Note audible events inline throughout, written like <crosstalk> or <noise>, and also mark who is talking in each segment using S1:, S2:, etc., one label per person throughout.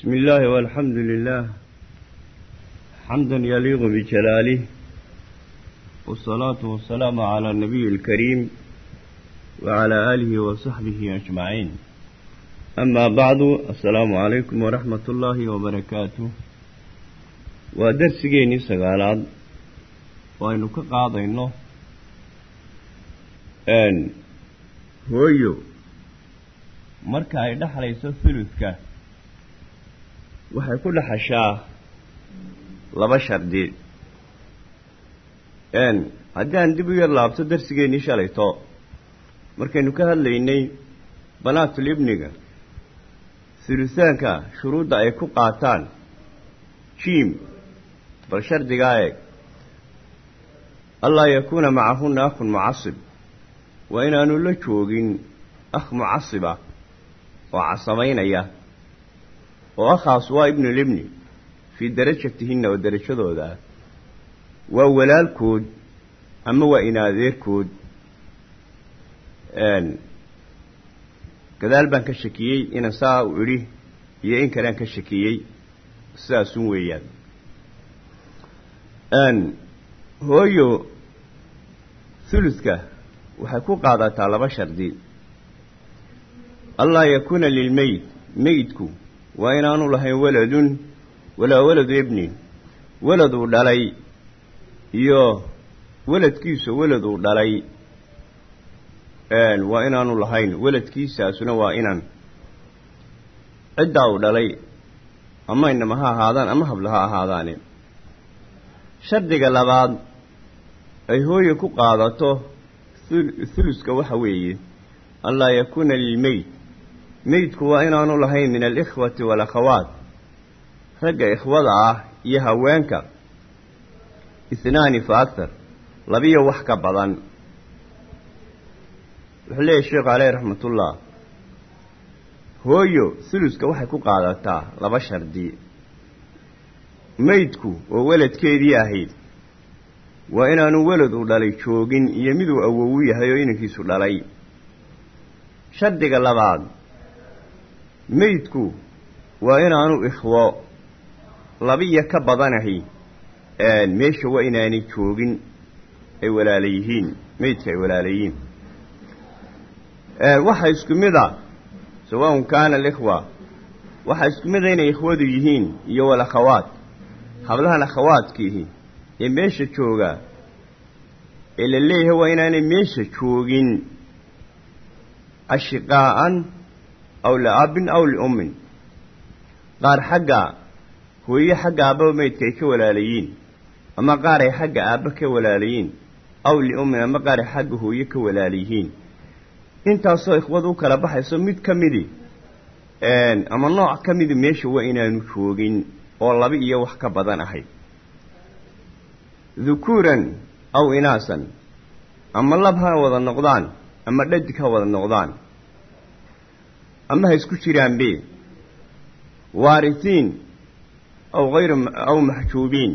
S1: بسم الله والحمد لله حمدا يليق بجلاله والصلاة والسلام على النبي الكريم وعلى آله وصحبه أجمعين أما بعد السلام عليكم ورحمة الله وبركاته ودرسيني سقالات وأنه كقاضينه أن هويو marka ay dhexlayso huludka waxay ku dhexashaa laba shardi. Haddii aan dib u yar laabto darsigeennii shalayto markaynu ka hadlaynay banaatul ibniga hulusaanka shuruudda ay ku qaataan jiim bal shardigaa eeg allaa yakuuna macahunna akhun mucasib waa inaanu la joogin akh mucasiba oo casamaynaya oo akhaas waa ibnulibni fii darajatihinna oo derajadooda ah waa walaalkood ama waa inaadeerkood. Gadaal baan ka shakiyey inan saa u idhi iyo in kalean ka shakiyey sidaasun weeyaan. Hooyo huludka waxay ku qaadataa laba shardi. Allaa yakuuna lilmeyd meydku waa inaanu lahayn waladun walaa waladu ibnin waladuu dhalay iyo waladkiisa waladuu dhalay. Waa inaanu lahayn waladkiisaasuna waa inan ciddaa uu dhalay ama inama ha ahaadaan ama habla ha ahaadaane shardiga labaad ay hooye ku qaadato huluska waxa weeye anlaa yakuuna lilmeyd meydku waa inaanu lahayn min alikhwati walakhawaat. Ragga ikhwada ah iyo haweenka ihnaani fa aktar labiyo wax ka badan. Wuxuu leeyahy sheekhu caleyhi raxmatullah hooyo huluska waxay ku qaadataa laba shardi. Meydku oo weladkeedii ahayd waa inaanu welad u dhalay joogin iyo miduu awowu yahay oo inankiisu dhalay. Shardiga labaad meydku waa inaanu ikhwo labiya ka badanahay meesha waa inaanay joogin ay walaala yihiin meydka ay walaala yihiin waxa isku mid a sawaun kaana alikhwa waxaa isku mid a inay ikhwadu yihiin iyo walakhawaat hablahan akhawaadkiihi ee meesha jooga ee la leeyahay waa inaanay meesha joogin ashiqaa'an aw liabin aw liummin qaar xagga hooye xagga aabbaba meydka ay ka walaalayiin ama qaar ay xagga aabba ka walaalayiin aw liummin ama qaar ay xagga hooye ka walaalayihiin intaasoo ikhwada u kala baxayso mid ka midi ama nooc ka midi meesha waa inaanu joogin oo laba iyo wax ka badan ahay dukuuran aw inaasan ama lab ha wada noqdaan ama dhadig ha wada noqdaan ama ha isku jiraanbe waarisiin aw hayr aw maxjuubiin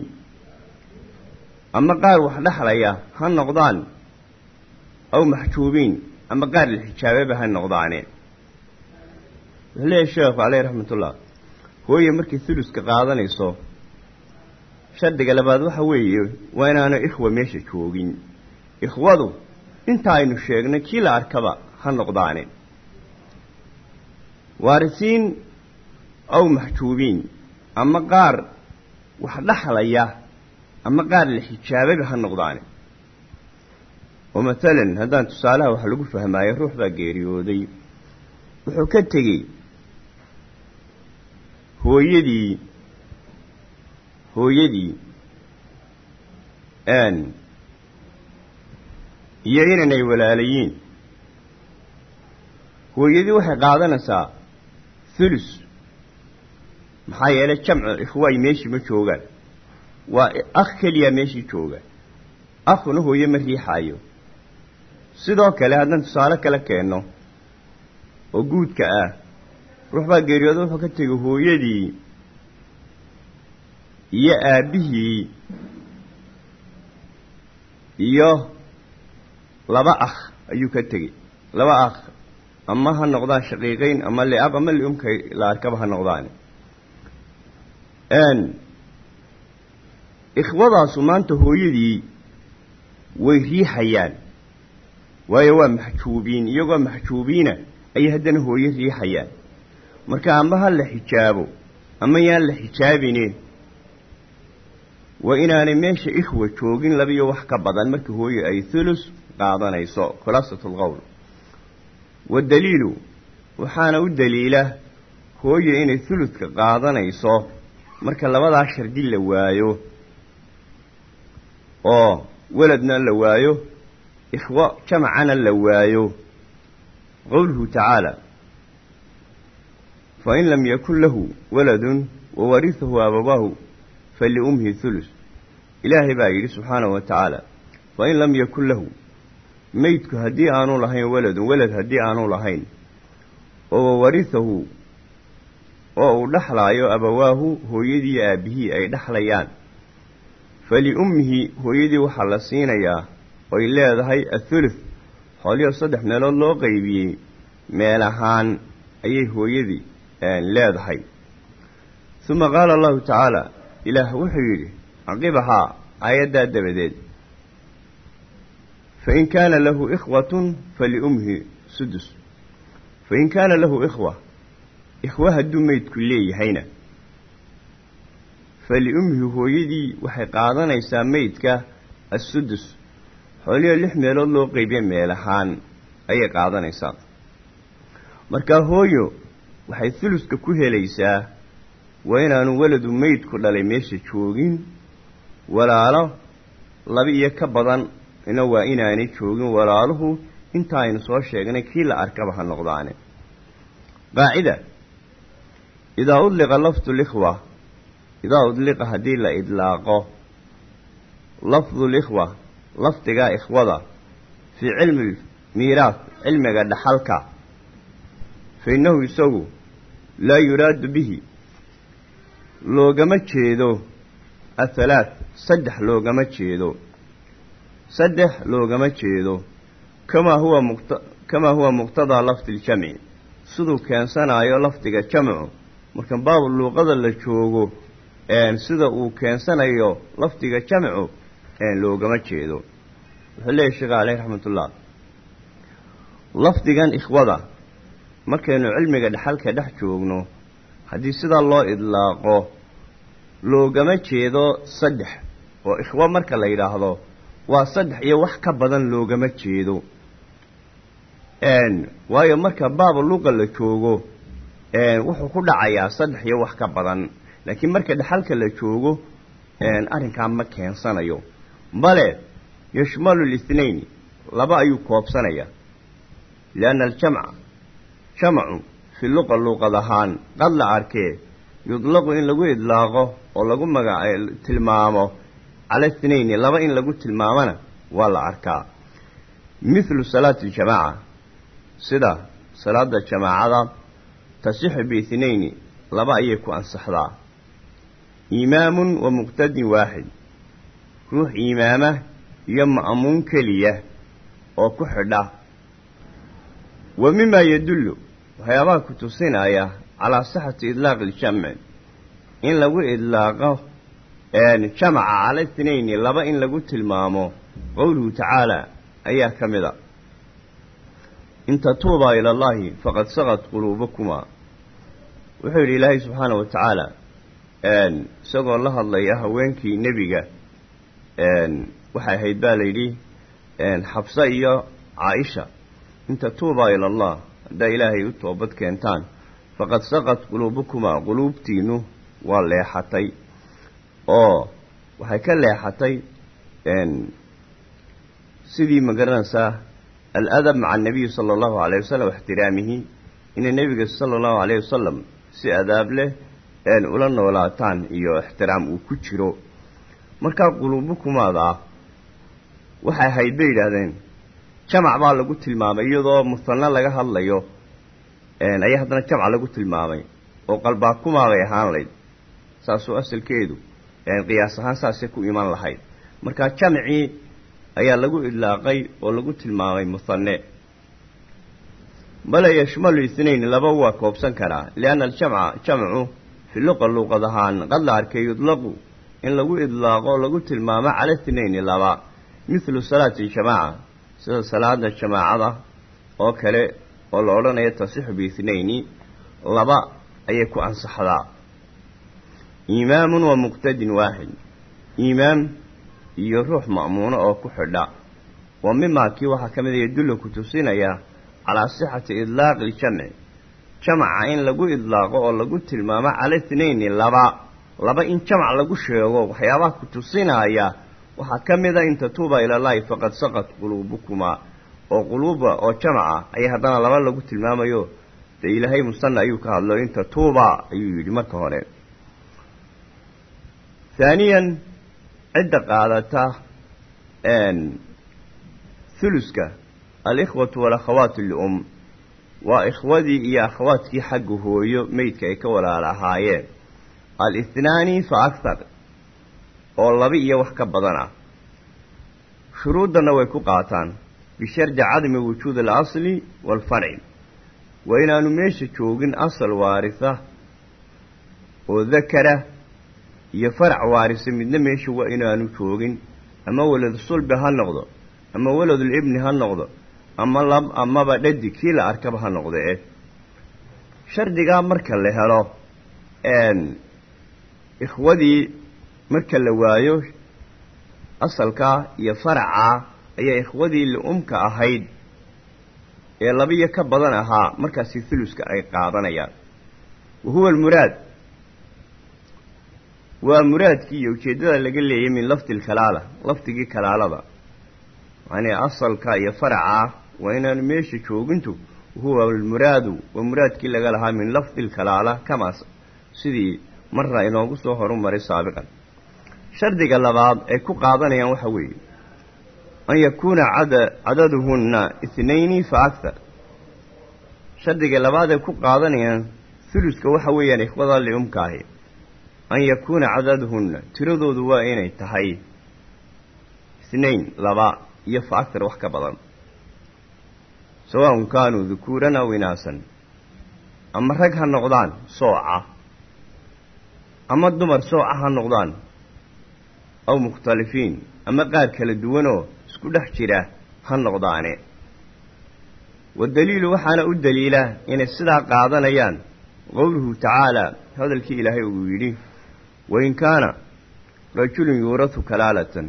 S1: ama qaar wax dhexlaya ha noqdaan aw maxjuubiin ama qaar la xijaababa ha noqdaane. Wuxuu leeyahy sheekhu caleyhi raxmatullah hooye markay huluska qaadanayso shardiga labaad waxa weeye waa inaanu ikhwa meesha joogin. Ikhwadu inta aynu sheegnay kii la arkaba ha noqdaane waarisiin aw maxjuubiin ama qaar wax dhexlaya ama qaar la xijaababa ha noqdaane. Oo matalan haddaan tusaalaha wax lagu fahmaayo ruux baa geeriyooday. Wuxuu ka tegey hooyadii hooyadii iyo inanay walaalayiin. Hooyadii waxay qaadanaysaa hulus maxaa yeelay jamcu ikhwaay meeshii ma joogaan. waa akh keliya meeshii jooga akhuna hooye ma riixaayo. sidoo kale haddaan tusaale kale keenno oo guudka ah ruux baa geeriyooda wuxuu ka tegay hooyadii iyo aabbihii iyo laba akh ayuu ka tegey laba akh ama ha noqdaan shaqiiqayn ama liab ama liumkay la arkaba ha noqdaan ikhwadaasu maanta hooyadii way riixayaan. Waayo waa maxjuubiin iyagoo maxjuubiina ayay haddana hooyo riixayaan. Marka amba ha la xijaabo ama yaan la xijaabine waa inaanay meesha ikhwa joogin labiyo wax ka badan marka hooye ay thulus qaadanayso khulaasatu lqowl wadaliilu waxaana u daliila hooye inay thuludka qaadanayso marka labadaa shardi la waayo oo weladna la waayo ikhwo jamacana la waayo qowluhu tacaala fain lam yakun lahu waladun wawarihahu abawaahu faliumhi thulus ilaahay baa yidhi subxaanahu wa tacaala fain lam yakun lahu meydku haddii aanu lahayn waladun walad haddii aanu lahayn oo wawarihahu oo uu dhexlaayo abawaahu hooyadii aabbihii ay dhexlayaan faliummihi hooyadii waxaa la siinayaa oy leedahay athuluth xooliyo saddex meelood loo qaybiyey meel ahaan ayay hooyadii leedahay. Uma qaala allahu tacaala ilaah wuxuu yidhi caqibahaa aayaddaa dabadeed kaana lahu ikhwatun faliummihi sudus fain kaana lahu ikhwa ikhwa hadduu meydku leeyahayna faliummihi hooyadii waxay qaadanaysaa meydka assudus xooliyo lix meelood loo qeybiya meel ahaan ayay qaadanaysaa markaa hooyo waxay thuluska ku helaysaa waa inaanu weladu meydku dhalay meesha joogin walaalo laba iyo ka badan ina waa inaanay joogin walaaluhu inta aynu soo sheegnay kii la arkaba ha noqdaane. Qaacida idaa udliqa lafdu likhwa. Idaa udliqa haddii la idlaaqo. Lafdu likhwa lafdiga ikhwada. Fii cilmi miiraas cilmiga dhaxalka. Fa innahu isagu laa yuraadu bihi. Loogama jeedo. Athalaat saddex loogama jeedo saddex loogama jeedo kamaa huwa muqt kamaa huwa muqtadaa lafdi ljamci siduu keensanaayo lafdiga jamcu marka baabu luuqada la joogo sida uu keensanayo lafdiga jamcu loogama jeedo. Wuxuu leeyahy sheekh caleyh raxmatullah lafdigan ikhwada markaynu cilmiga dhexalka dhex joogno haddii sidaa loo idlaaqo loogama jeedo saddex oo ikhwo marka la yidhaahdo waa saddex iyo wax ka badan loogama jeedo. Waayo marka baaba luqa la joogo wuxuu ku dhacayaa saddex iyo wax ka badan. Laakiin marka dhexalka la joogo arrinkaa ma keensanayo. Bale yashmalu lithnayn laba ayuu koobsanaya lianna aljamca jamcu fi luqa luuqad ahaan qad la arkee yudlaqu in lagu idlaaqo oo lagu maga tilmaamo cala ithnayni laba in lagu tilmaamona waa la arkaa. Mithlu salaati aljamaaca sida salaada jamaacada tasixu biithnayni laba ayay ku ansaxdaa. Iimaamun wa muqtadin waaxid ruux iimaama iyo ma'muun keliya oo ku xidha. Wa mimaa yadullu waxyaabaha ku tusinaya calaa sixati idlaaqi iljamci in lagu idlaaqo jamaca cala ithnayni laba in lagu tilmaamo. Qowluhu tacaala ayaa ka mid a. In tatuubaa ila allahi faqad saqad quluubakumaa wuxuu yidhi ilaahay subxaana wa tacaala isagoo la hadlaya haweenkii nebiga waxay ahayd baa layidhi xabse iyo caaisha. In tatuubaa ila allah haddaa ilaahay u toobad keentaan faqad saqad quluubukumaa quluubtiinnu waa leexatay oo waxay ka leexatay sidii ma garanaysaa aladab maca anabiyi sala allahu alayh wasalam ixtiraamihi inay nebiga sala allahu alayh wasalam si adaab leh ula noolaataan iyo ixtiraam uu ku jiro. Markaa quluubukumaada ah waxay ahayd bay yidhaahdeen jamac baa lagu tilmaamay iyadoo musanno laga hadlayo ayaa haddana jamc lagu tilmaamay oo qalbaakumaabay ahaan layd saasuu asalkeedu qiyaas ahaan saasay ku iman lahayd. Markaa jamcii ayaa lagu idlaaqay oo lagu tilmaamay musanne. Bale yashmalu ithnayn laba waa koobsan karaa lianna aljamca jamcu fi luqa luuqad ahaan qad la arkay yudlaqu in lagu idlaaqo lagu tilmaamo cala ithnayni laba mithlu salaati jamaaca sida salaada jamaacada oo kale oo la odhanayo tasixu biithnayni laba ayay ku ansaxdaa iimaamun wa muqtadin waaxid iimaam iyo ruux ma'muuno oo ku xidha. Wa mimaa kii waxaa ka mid a yadullu ku tusinaya calaa sixati idlaaqi iljamci jamaca in lagu idlaaqo oo lagu tilmaamo cala ithnayni laba laba in jamac lagu sheego waxyaabaha ku tusinaya waxaa ka mid a in tatuuba ilallaahi faqad saqat quluubukumaa oo quluuba oo jamaca ayaa haddana laba lagu tilmaamayo. Dee ilaahay musanna ayuu ka hadlo in tatuuba ayuu yidhi marka hore haaniyan cidda qaadata huluska alikhwatu walakhawaatu lium waa ikhwadii iyo akhawaadkii xagga hooyo meydka ay ka walaala ahaayeen al-ithnaani fa akhar oo laba iyo wax ka badan ah shuruuddanna way ku qaataan bishardi cadami wujuud alasli waalfarci waa inaanu meesha joogin asal waarisa oo dakara iyo farac waarisa midna meesha waa inaanu joogin ama waladu sulbi ha noqdo ama waladul ibni ha noqdo ama lab amaba dhadi kii la arkaba ha noqdo eh. Shardigaa marka la helo ikhwadii marka la waayo asalkaa iyo faracaa ayaa ikhwadii li-umka ahayd ee labiyo ka badan ahaa markaasi thuluska ay qaadanayaan. Wa huwa almuraad waa muraadkii iyo ujeeddada laga leeyay min lafdi alkalaala lafdigii kalaalada. Yacnii asalka iyo faracaa waa inaanu meesha joogintu huwa almuraadu waa muraadkii laga lahaa min lafdi alkalaala kamaas sidii marna inoogu soo horumaray saabiqan. Shardiga labaad ay ku qaadanayaan waxa weeye an yakuuna cada cadaduhunna ithnayni fa akhar shardiga labaad ay ku qaadanayaan huluska waxa weeyaan ikhwada liumka ahi an yakuuna cadaduhunna tiradoodu waa inay tahay ithnayn laba iyo fa akhar wax ka badan sawaun kaanuu dukuuran aw inaasan ama rag ha noqdaan sooca ama dumar sooca ha noqdaan aw mukhtalifiin ama qaar kala duwanoo isku dhex jira ha noqdaane wadaliilu waxaana u daliila inay sidaa qaadanayaan qowluhu tacaalaa hadalkii ilaahay uu yidhi wain kaana rajulun yuurahu kalaalatan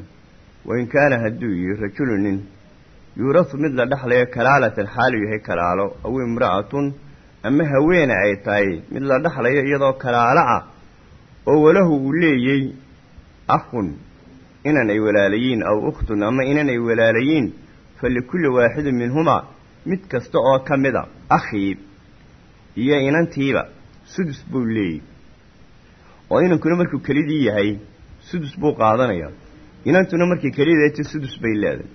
S1: wain kaana hadduu yihi rajulun nin yuurahu mid la dhexlayo kalaalatan xaalu yahay kalaalo aw imra'atun ama haweene ay tahay mid la dhexlayo iyadoo kalaalo ah oo walahu uu leeyey akhun inan ay walaalayiin aw ukhtun ama inan ay walaalayiin fa likulli waaxidin minhumaa mid kasta oo ka mida akhii iyo inantiiba sudus buu leeyey oo inankuna markuu kelidii yahay sudus buu qaadanayaa. Inantuna markay kelideeta sudus bay leedahay.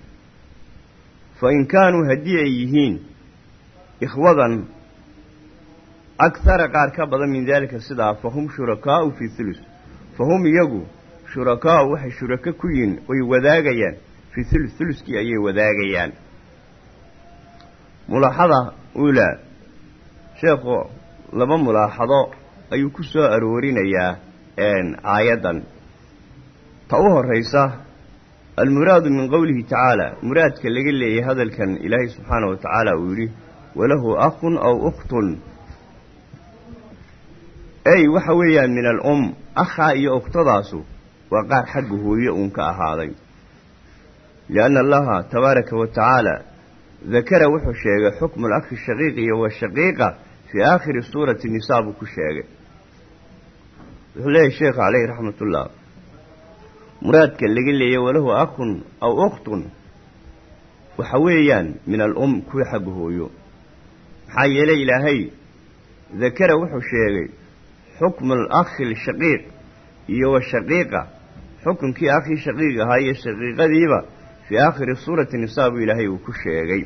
S1: Fa in kaanuu haddii ay yihiin ikhwadan akhara qaar ka badan min daalika sidaa fa hum shurakaa'u fii hulus fa hum iyagu shurakaa'u waxay shurako ku yihiin way wadaagayaan. Fii hulus huluskii ayay wadaagayaan. Mulaaxada uulaa sheekhu laba mulaaxado ayuu ku soo aroorinayaa aayaddan ta u horraysa almuraadu min qowlihi tacaala muraadka laga leeyay hadalkan ilaahay subxaana wa tacaala uu yidhi walahu akhun aw ukhtun. Ey waxa weeyaan min al-um akhaa iyo ukhtadaasu waa qaar xagga hooye uun ka ahaaday. Lianna allaha tabaaraka wa tacaala dakara wuxuu sheegay xukmu alakhi shaqiiq iyo washaqiiqa fii aakhiri suurati nisaa buu ku sheegay wuxuu leeyahy sheekhu caleyhi raxmatullah muraadka laga leeyay walahu akhun aw ukhtun. Waxa weeyaan min al-um kuwii xagga hooyo. Maxaa yeelay ilaahay dakara wuxuu sheegay xukmu alakhi lshaqiiq iyo washaqiiqa xukunkii akhii shaqiiq ahaa iyo shaqiiqadiiba fii aakhiri suurati nisaa buu ilaahay uu ku sheegay.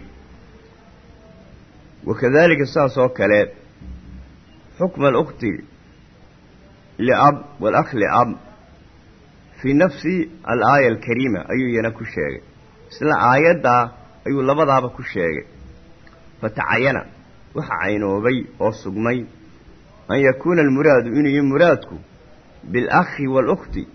S1: Wakadalika saas oo kale xukma alukti liab walakh liab fii nafsi alaaya alkariima ayuu iyana ku sheegay isla aayaddaa ayuu labadaaba ku sheegay fatacayana waxa caynoobay oo sugmay an yakuuna almuraadu inuu yahi muraadku bilakhi waalukhti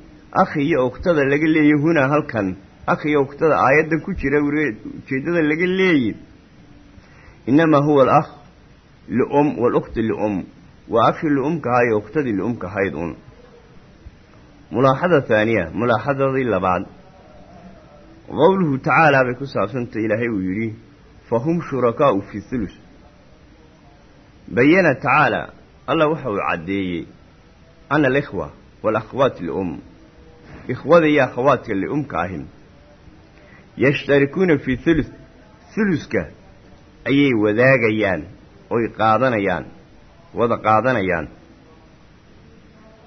S1: akhi iyo ukhtada laga leeyahy hunaa halkan akhi iyo ukhtada aayaddan ku jira ujeeddada laga leeyi innamaa huwa alakh lium waalukhti lium waa akhi liumkahaa iyo ukhtadii liumkahayd un mulaaxada haaniya mulaaxadadii labaad qowluhu tacaalaa bay ku saabsantay ilaahay uu yidhi fahum shurakaa'u fi hulus bayana tacaala allah waxa uu caddeeyey ana alikhwa waalakhwaat lium ikhwada iyo akhawaadka liumka ahin. Yashtarikuuna fii hulus huluska ayay wadaagayaan oy qaadanayaan wada qaadanayaan.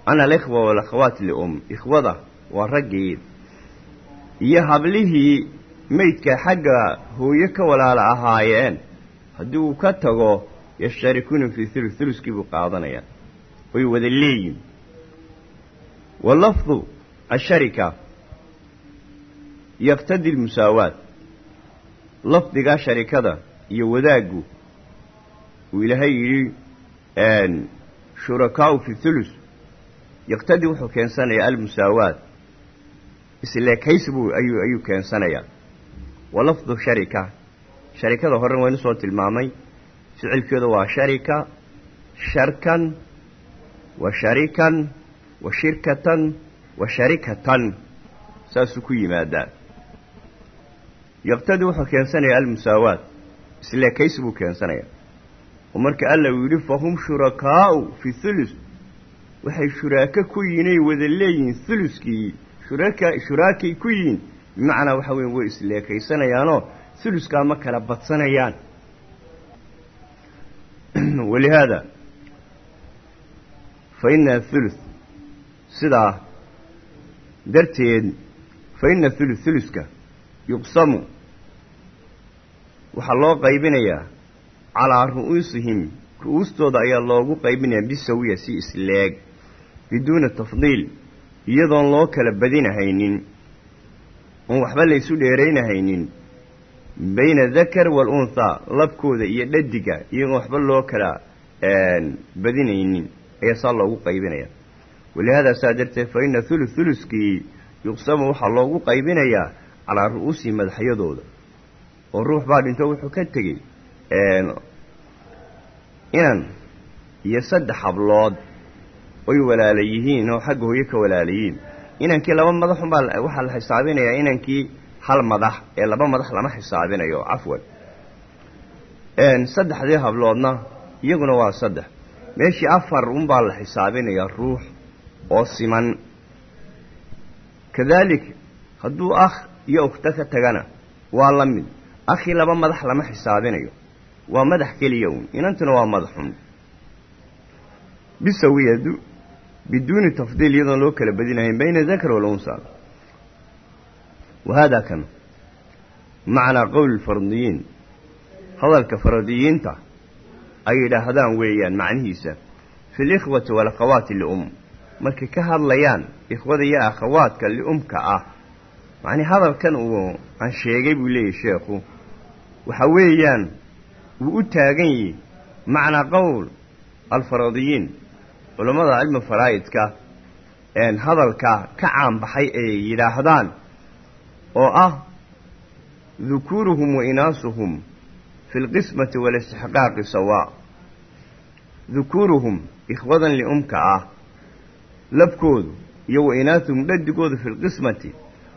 S1: Ana alikhwa walakhawaat lium ikhwada waa raggii iyo hablihii meydka xagga hooyo ka walaala ahaayeen. Haddii uu ka tago yashtarikuuna fii hulus huluskii buu qaadanayaa oy wada leeyihiin wa lafdu asharika yaqtadi lmusaawaat. Lafdigaa sharikada iyo wadaaggu uu ilaahay yidhi shurakaau fi hulus yaqtadi wuxuu keensanayaa almusaawaat isleekays buu ayuu ayuu keensanayaa wa lafdu sharika. Sharikada horena waynu soo tilmaamay. Ficilkeedu waa sharika sharkan wa sharikan wa shirkatan wa sharikatan. Saasuu ku yimaadaa yaqtadi wuxuu keensanayaa almusaawaat isleekays buu keensanayaa oo marka alla uu yidhi fahum shurakaa'u fi hulus waxay shuraako ku yihiin ay wada leeyihiin huluskii shuraka shuraakay ku yihiin. Bimacnaa waxa weya way isleekaysanayaanoo huluskaa ma kala badsanayaan. <clears throat> Walihaada fa ina thuluth sidaa darteed fa ina thuluth thuluska yuqsamu. Waxaa loo qaybinayaa calaa ru'uusihim ru'uustooda ayaa loogu qaybinayaa bisawiya si isleeg biduuna tafdiil iyadoon loo kala badinahaynin oon waxba laysu dheeraynahaynin bayna dakar waalunhaa labkooda iyo dhadiga iyagoon waxba loo kala badinaynin ayaa saa loogu qaybinaya walihaada saa darteed fa ina thulu thuluskii yuqsamu waxaa loogu qaybinayaa calaa ru'uusihi madaxyadooda oo ruux baa dhinto wuxuu ka tegey inan iyo saddex hablood oy walaala yihiin oo xagga hooyo ka walaala yihiin inankii laba madaxunbaa waxaa la xisaabinayaa inankii hal madax ee laba madax lama xisaabinayo cafwan. Saddexdii habloodna iyaguna waa saddex. Meeshii afar unbaa la xisaabinayaa ruux oo siman. Kadalik hadduu akh iyo ukhto ka tagana waa la mid. Akhii laba madax lama xisaabinayo waa madax keliya uun. Inantuna waa madaxun bisawiyadu biduuni tafdiil iyadoon loo kala badinahayn bayna dakar walunsa wa haadaa kan? Macnaa qowl fardiyiin. Hadalka faradiyiinta ay yidhaahdaan weeyaan macnihiisa. Fi likhwati walakhawaati lium markay ka hadlayaan ikhwada iyo akhawaadka liumka ah. Macnii hadalkan uu aan sheegay buu leeyahy sheekhu. Waxa weeyaan wuu u taagan yihi macnaa qowl alfaradiyiin culammada cilmi faraa'idka hadalka ka caanbaxay ay yidhaahdaan oo ah dukuuruhum wa inaasuhum fi lqismati walistixqaaqi sawaa dukuuruhum ikhwadan liumka ah labkoodu iyo wa inaasuhum dhadigoodu fi lqismati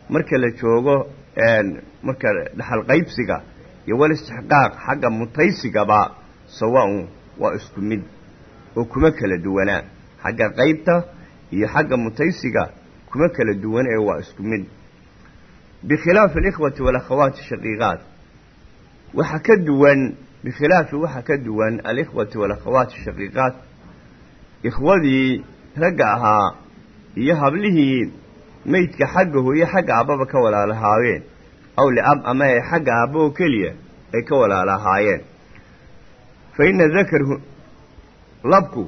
S1: marka la joogo marka dhaxal qaybsiga iyo walistixqaaq xagga mutaysigaba sawaa-un waa isku mid oo kuma kala duwanaa xagga qaybta iyo xagga mutaysiga kuma kala duwan ee waa isku mid. Bikhilaafi alikhwati walakhawaati shaqiiqaat. Waxa ka duwan bikhilaafi waxa ka duwan alikhwati walakhawaati shaqiiqaat. Ikhwadii ragga ahaa iyo hablihii meydka xagga hooye xagga aababa ka walaalahaayeen aw liab ama ay xagga aabba oo keliya ay ka walaalahaayeen fa ina dakar labku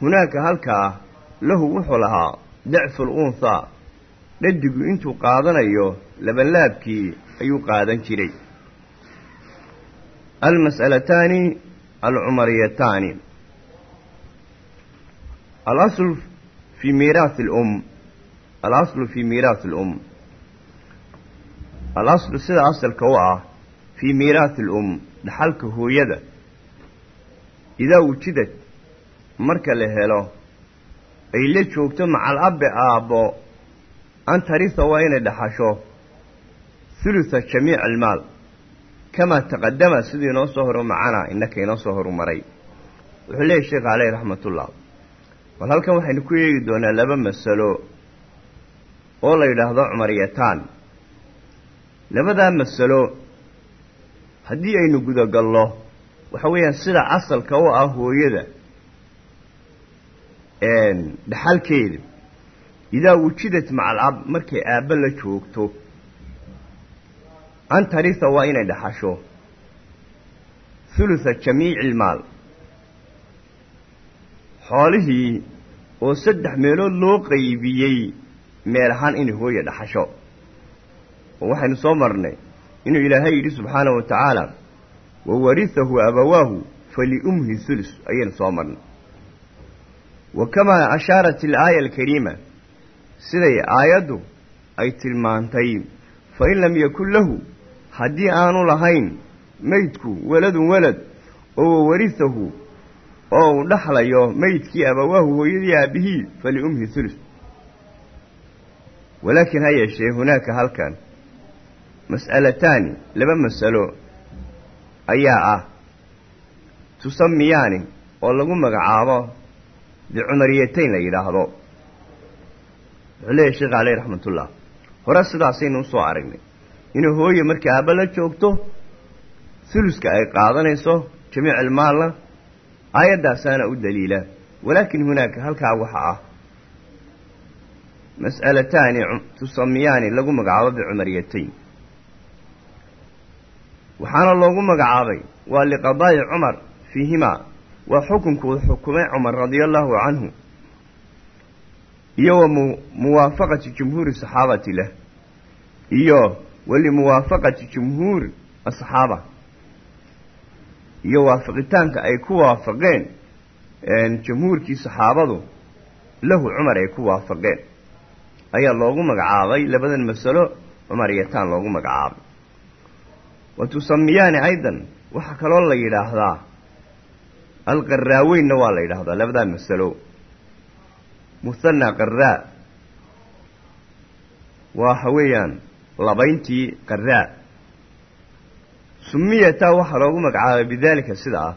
S1: hunaaka halkaa lahu wuxuu lahaa dacfu lunhaa dhadigu intuu qaadanayo labanlaabkii ayuu qaadan jiray almas'alataani alcumariyataani alaslu fii miiraasi alum alaslu fii miiraasi alum alaslu sida asalka u ah fii miiraasi alum dhaxalka hooyada. Idaa wujidad marka la helo ay la joogto macal abbe aabbo an tarisa waa inay dhaxasho hulusa jamiic almaal. Kamaa taqadama sidii inoo soo horu macana innaka inoo soo horumaray wuxuu leeyahy sheekh caleyh raxmatullah. Bal halkan waxaynu ku eegi doonaa laba masalo oo la yidhaahdo cumariyataan labadaa masalo haddii aynu gudagallo waxa weeyaan sida asalka u ah hooyada dhaxalkeeda idaa wujidat maca alab markay aabba la joogto an tarisa waa inay dhaxasho. Hulusa jamiici ilmaal xoolihii oo saddex meelood loo qaybiyey meel ahaan inay hooya dhaxasho oo soo marnay inuu ilaahay yidhi subxaanahu wa tacaala wa warihahu abawaahu faliumhi hulus ayaynu soo marnay. Wa kamaa ashaarat ilaaya alkariima siday aayaddu ay tilmaantay fa in lam yakun lahu haddii aanu lahayn meydku waladun walad oo wawarihahu oo uu dhaxlayo meydkii abawaahu hooyadii aabihii faliumhi hulus walaakiin ha yeeshee hunaaka halkan mas'alataani laba masalo ayaa ah. Tusamiyaani oo lagu magacaabo bicumariyatayn la yidhaahdo. Wuxuu leeyahy sheekh caleyh raxmatullah. Hore sidaasaynu u soo aragnay. Inuu hooye markii aabba la joogto huluska ay qaadanayso jamiic ilmaalna aayaddaasaana u daliila. Walaakin hunaaka halkaa waxa ah. Mas'alataani tusamiyaani lagu magacaabo bicumariyatayn waxaana loogu magacaabay waa liqadaa'i cumar fiihimaa waa xukunkuu xukumay cumar radia allahu canhu iyo wa muwaafaqati jumhuuri saxaabati lah iyo walimuwaafaqati jumhuuri asaxaaba iyo waafaqitaanka ay ku waafaqeen jumhuurkii saxaabadu lahu cumar ay ku waafaqeen. Ayaa loogu magacaabay labadan masalo cumariyataan loogu magacaabay wa tusamiyaani aydan waxaa kaloo la yidhaahdaa alqaraaweynna waa la yidhaahdaa labadaa masalo muhanna qaraa waxa weeyaan labayntii qaraa sumiyataa waxaa loogu magacaabay bidaalika sida ah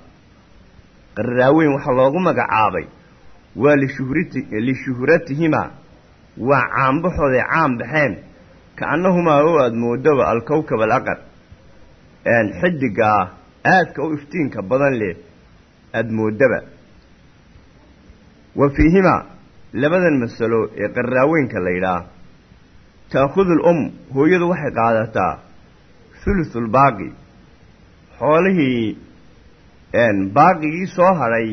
S1: qaraaweyn waxaa loogu magacaabay waa lishuhrati lishuhratihimaa waa caanbaxooday caan baxeen kaannahumaa oo aada moodoba alkowkab alaqar xidigaa aadka u iftiinka badan leh aada moodaba wa fiihimaa labadan masalo ee qaraaweynka la yidhaah. Ta'khudu lum hooyadu waxay qaadataa hulusulbaaqi xoolihii baaqigii soo hadhay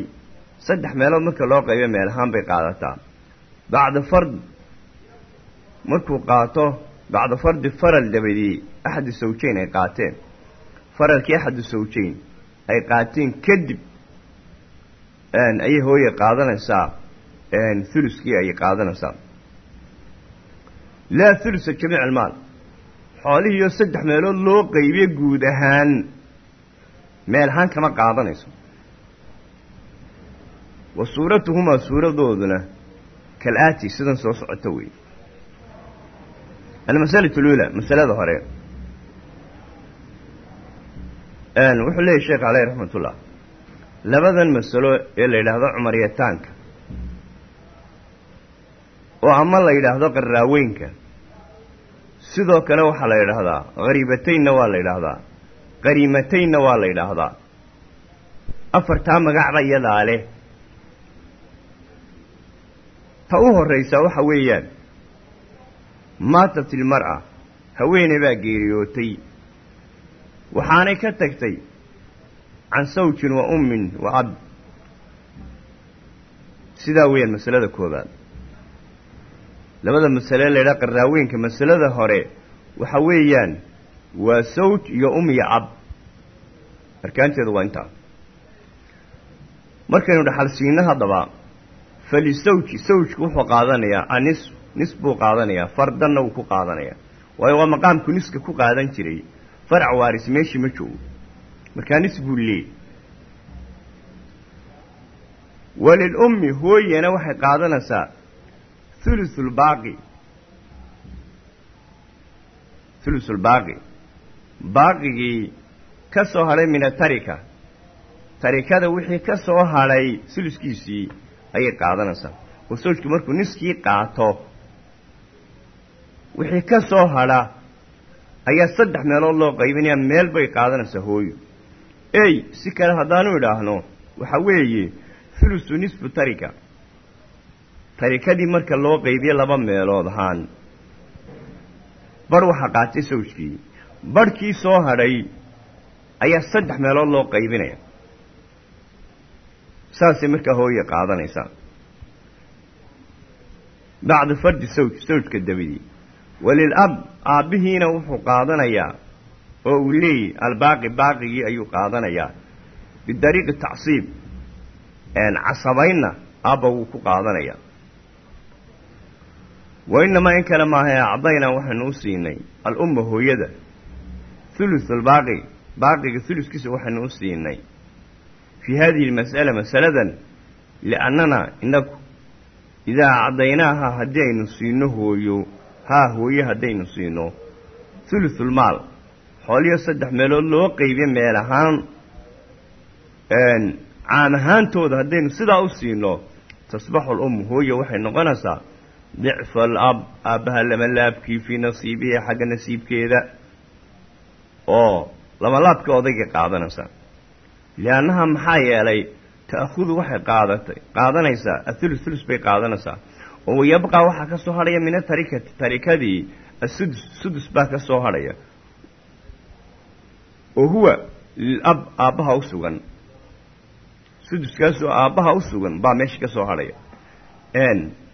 S1: saddex meelood marka loo qaybo meel ahaan bay qaadataa. Bacda fard markuu qaato bacda fardi faral dabadii axadu sawjayn ay qaateen faralkii axadu sawjayn ay qaateen kadib ayay hooye qaadanaysaa huluskii ayay qaadanaysaa. Laa hulusa jamiic almaal. Xoolihiioo saddex meelood loo qaybiye guud ahaan meel ahaan kama qaadanayso. Wa suuratuhumaa suuradooduna kal-aati sidan soo socota wey almasalatu luula masalada hore wuxuu leeyahy sheekh caleyh raxmatullah. Labadan masalo ee la yidhaahdo cumariyataanka oo ama la yidhaahdo qaraaweynka sidoo kale waxaa la yidhaahdaa hariibataynna waa la yidhaahdaa. Qariimataynna waa la yidhaahdaa. Afartaa magacba iyadaa leh ta u horraysaa waxa weeyaan maatat ilmar'a haweeney baa geeriyootay waxaanay ka tagtay can sawjin wa ummin wa ab. Sidaa weeyaan masalada koobaad. Labada masale la ydhaha qaraaweynka masalada hore waxa weeyaan waa sawj iyo um iyo ab. Arkaanteedu waa intaa. Markaynu dhaxal siino haddaba falisawji sawjku wuxuu qaadanayaa anis nis buu qaadanayaa fardanna wuu ku qaadanayaa waayo waa maqaamku niska ku qaadan jiray farac waaris meeshii ma joogo markaa nis buu leey walilummi hooyana waxay qaadanaysaa thulusulbaaqi thulusulbaaqi baaqigii ka soo hadhay min atarika tarikada wixii ka soo hadhay suluskiisii ayay qaadanaysaa oo sawjku markuu niskii qaato wixii ka soo hadha ayaa saddex meelood loo qaybinaya meel bay qaadanaysaa hooyo. Ey si kale haddaanu idhaahno waxa weeye thulusu nisfu tarika. Tarikadii marka loo qaybiye laba meelood ahaan barh waxaa qaatay sawjkii barhkii soo hadhay ayaa saddex meelood loo qaybinaya. Saasay markaa hooye qaadanaysaa. Bacda fardi sawj sawjka dabadii walil ab aabbihiina wuxuu qaadanayaa oo uu leeyahy albaaqi baaqigii ayuu qaadanayaa. Bidariiqi tacsiib casabaynna aabba wuu ku qaadanayaa. Wa inamaa in kale maahae acdaynaa waxaynu u siinay alumma hooyada. Thuluth albaaqi baaqiga thuluskiisa waxaynu u siinay. Fii hadihi almas'ala masaladan liannana inaku idaa acdaynaaha haddii aynu siino hooyo haa hooye haddaynu siino. Thuluthulmaal xooliyo saddex meelood loo qaybiyo meel ahaan caam ahaantooda haddaynu sidaa u siino tasbaxu lummu hooye waxay noqonaysaa dicfa alab aabbaha lamalaabkii fii nasiibihi xagga nasiibkeeda oo lamalaabkii odaygay qaadanaysaa liannaha maxaa yeelay ta'khudu waxay qaadatay qaadanaysaa athulus thulus bay qaadanaysaa oo wayabqaa waxaa ka soo hadhaya min atarikati tarikadii asudus sudus baa ka soo hadhaya oo huwa lilab aabbaha u sugan. Suduskaasoo aabbaha u sugan baa meesha ka soo hadhaya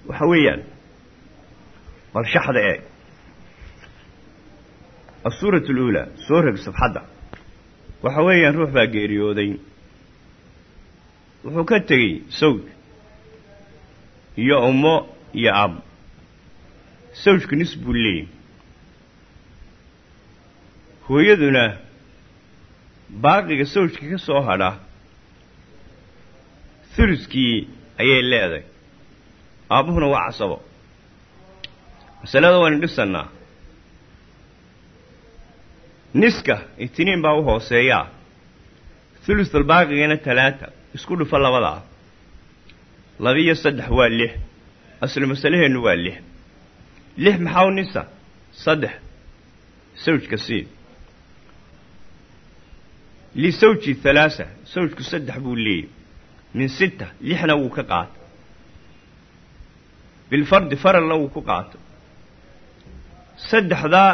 S1: waxa weeyaan bal shaxda eeg asuurat aluulaa soo reg sabxadda waxa weeyaan ruux baa geeriyooday. Wuxuu ka tegey sawj iyo ummo iyo ab. Sawjku nis buu leeyay hooyaduna baaqiga sawjka ka soo hadha thuluskii ayay leedahay aabbuhuna waa casabo masalada waynu dhisannaa niska itiniin baa u hooseeyaa thuluthal baaqigana talaata isku dhufo labadaa labiyo saddex waa lix aslu masalaheennu waa lix. Lix maxaa u nisa? Saddex. Sawjka sii lisawji halaasa sawjku saddex buu leeyay. Min sita lixna wuu ka qaato. Bilfardi faralna wuu ku qaato. Saddexdaa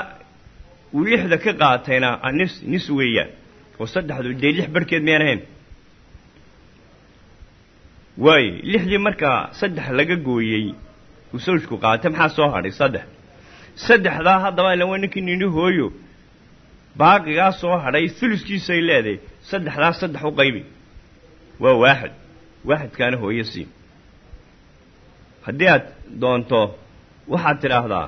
S1: uu lixda ka qaatayna anis nis weeyaan. Oo saddexdu dee lix barhkeed miyaan ahayn waayo lixdii markaa saddex laga gooyey uu sawjku maxaa soo hadhay saddex? Saddexdaa haddaba ila waa ninkii nini hooyo. Baaqigaa soo hadhay thuluskiisay leedahay saddexdaa saddex u qaybi. Waa waaxid waaxidkaana hooyo sii haddii aad doonto waxaad tidhaahdaa